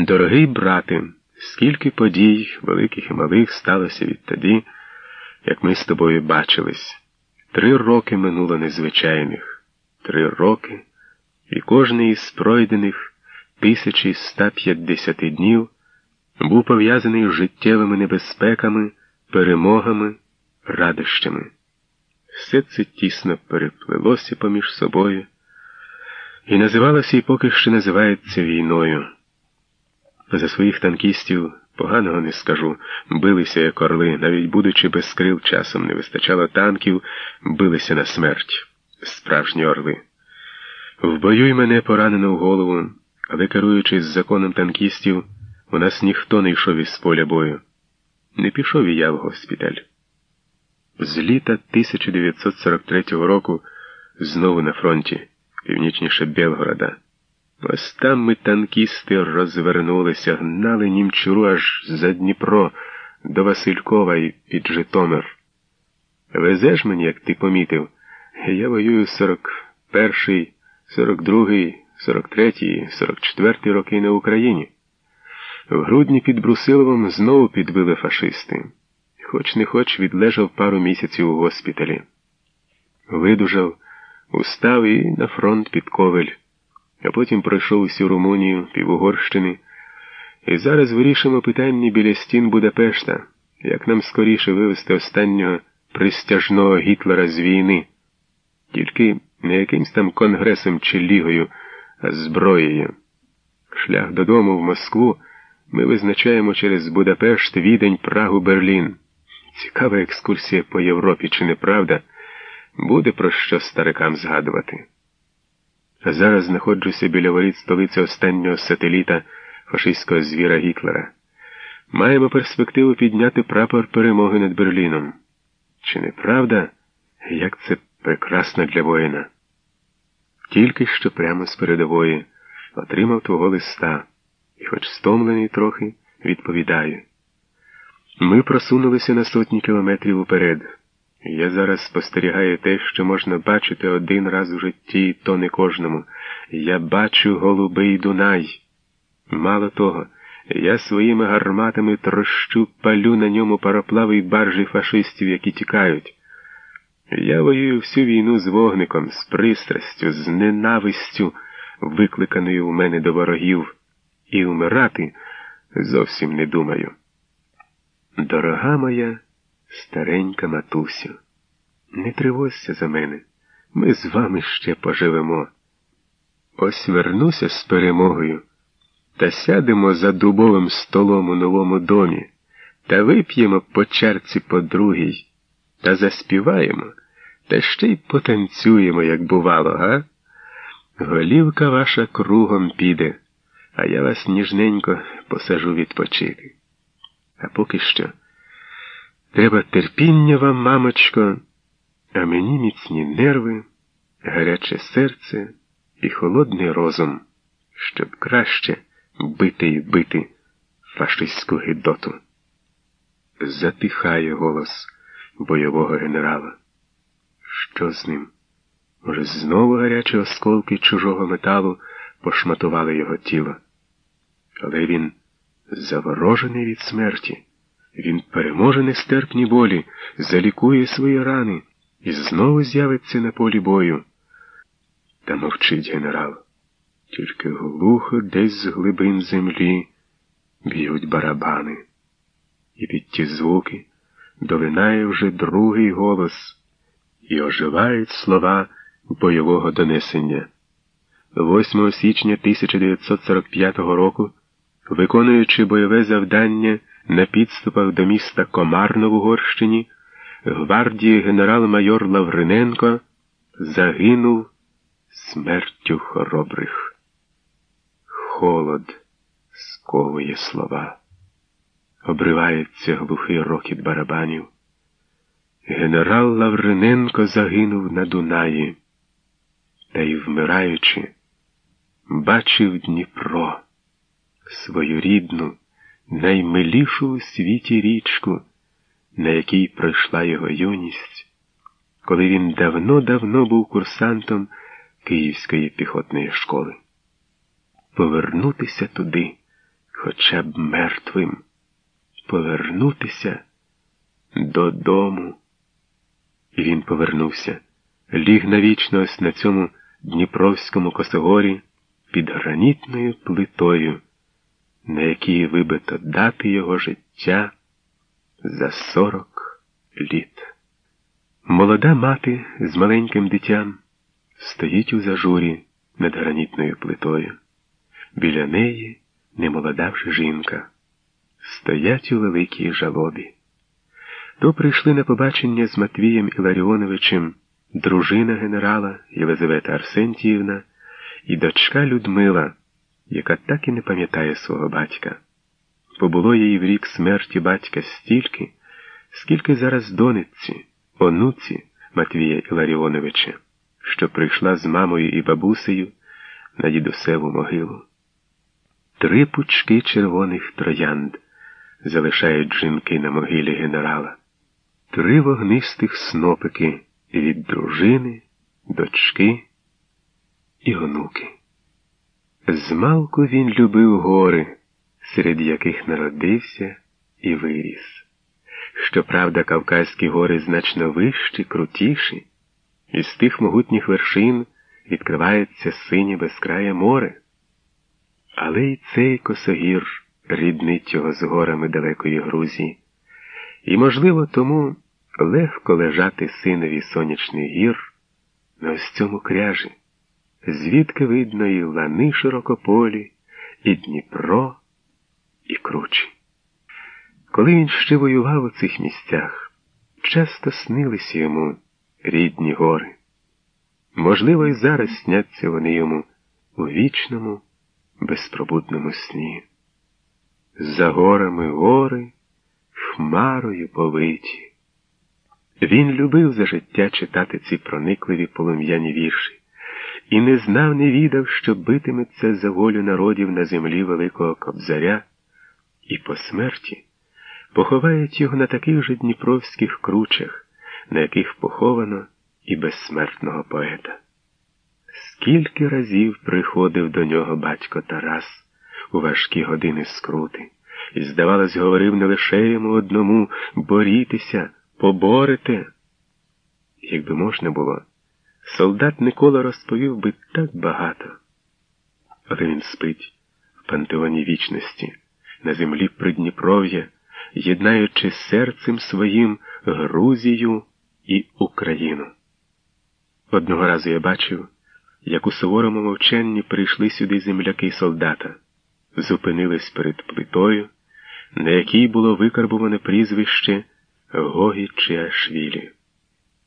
Дорогий брате, скільки подій, великих і малих, сталося відтоді, як ми з тобою бачились. Три роки минуло незвичайних, три роки, і кожний із пройдених 1150 днів був пов'язаний з життєвими небезпеками, перемогами, радощами. Все це тісно переплелося поміж собою і називалося і поки що називається війною. За своїх танкістів поганого не скажу, билися як орли, навіть будучи без крил, часом не вистачало танків, билися на смерть. Справжні орли. В бою й мене поранено в голову, але керуючись законом танкістів, у нас ніхто не йшов із поля бою. Не пішов і я в госпіталь. З літа 1943 року знову на фронті, північніше Белгорода. Ось там ми танкісти розвернулися, гнали німчуру аж за Дніпро до Василькова і під Житомир. Везеш мені, як ти помітив, я воюю 41-й, 42-й, 43-й, 44-й роки на Україні. В грудні під Брусиловом знову підбили фашисти, хоч не хоч відлежав пару місяців у госпіталі. Видужав, устав і на фронт під Ковель а потім пройшов усю Румунію, Півугорщини. І зараз вирішимо питання біля стін Будапешта, як нам скоріше вивести останнього пристяжного Гітлера з війни, тільки не якимсь там конгресом чи лігою, а зброєю. Шлях додому в Москву ми визначаємо через Будапешт, Відень, Прагу, Берлін. Цікава екскурсія по Європі, чи не правда? Буде про що старикам згадувати. Зараз знаходжуся біля воріт столиці останнього сателіта фашистського звіра Гітлера. Маємо перспективу підняти прапор перемоги над Берліном. Чи не правда, як це прекрасно для воїна? Тільки що прямо з передової отримав твого листа, і, хоч стомлений трохи, відповідаю. Ми просунулися на сотні кілометрів уперед. Я зараз спостерігаю те, що можна бачити один раз у житті, то не кожному. Я бачу голубий Дунай. Мало того, я своїми гарматами трощу палю на ньому пароплави й баржі фашистів, які тікають. Я воюю всю війну з вогником, з пристрастю, з ненавистю, викликаною у мене до ворогів, і вмирати зовсім не думаю. Дорога моя старенька матусю, не тривожся за мене, ми з вами ще поживемо. Ось вернуся з перемогою та сядемо за дубовим столом у новому домі та вип'ємо по чарці по другій, та заспіваємо, та ще й потанцюємо, як бувало, га? Голівка ваша кругом піде, а я вас ніжненько посажу відпочити. А поки що. Треба терпіння вам, мамочко, а мені міцні нерви, гаряче серце і холодний розум, щоб краще бити і бити фашистську гидоту. Затихає голос бойового генерала. Що з ним? Може, знову гарячі осколки чужого металу пошматували його тіло, але він заворожений від смерті. Він переможе нестерпні болі, залікує свої рани і знову з'явиться на полі бою. Та мовчить генерал. Тільки глухо десь з глибин землі б'ють барабани. І під ті звуки долинає вже другий голос і оживають слова бойового донесення. 8 січня 1945 року, виконуючи бойове завдання на підступах до міста Комарно в Угорщині гвардії генерал-майор Лавриненко загинув смертю хоробрих. Холод сковує слова. Обривається глухий рокіт барабанів. Генерал Лавриненко загинув на Дунаї, та й, вмираючи, бачив Дніпро, свою рідну наймилішу у світі річку, на якій пройшла його юність, коли він давно-давно був курсантом Київської піхотної школи. Повернутися туди хоча б мертвим, повернутися додому. І він повернувся, ліг навічно ось на цьому Дніпровському косогорі під гранітною плитою, на якій вибито дати його життя за сорок літ. Молода мати з маленьким дитям стоїть у зажурі над гранітною плитою. Біля неї немолода вже жінка. Стоять у великій жалобі. То прийшли на побачення з Матвієм Іларіоновичем дружина генерала Єлизавета Арсентіївна і дочка Людмила, яка так і не пам'ятає свого батька. Побуло їй в рік смерті батька стільки, скільки зараз донечці, онуці Матвія Іларіоновича, що прийшла з мамою і бабусею на дідусеву могилу. Три пучки червоних троянд залишають жінки на могилі генерала, три вогнистих снопики від дружини, дочки і онуки. Змалку він любив гори, серед яких народився і виріс. Щоправда, Кавказькі гори значно вищі, крутіші, і з тих могутніх вершин відкривається синє безкрає море. Але й цей косогір ріднить його з горами далекої Грузії, і, можливо, тому легко лежати синові сонячний гір на ось цьому кряжі, звідки видно і лани широкополі, і Дніпро, і кручі. Коли він ще воював у цих місцях, часто снилися йому рідні гори. Можливо, і зараз сняться вони йому у вічному, безпробудному сні. За горами гори, хмарою повиті. Він любив за життя читати ці проникливі полум'яні вірші і не знав, не відав, що битиметься за волю народів на землі Великого Кобзаря, і по смерті поховають його на таких же дніпровських кручах, на яких поховано і безсмертного поета. Скільки разів приходив до нього батько Тарас у важкі години скрути, і, здавалось, говорив не лише йому одному борітеся, поборете. Якби можна було, солдат Микола розповів би так багато, але він спить в пантеоні вічності, на землі Придніпров'я, єднаючи серцем своїм Грузію і Україну. Одного разу я бачив, як у суворому мовчанні прийшли сюди земляки солдата, зупинились перед плитою, на якій було викарбуване прізвище Гогі Чиашвілі.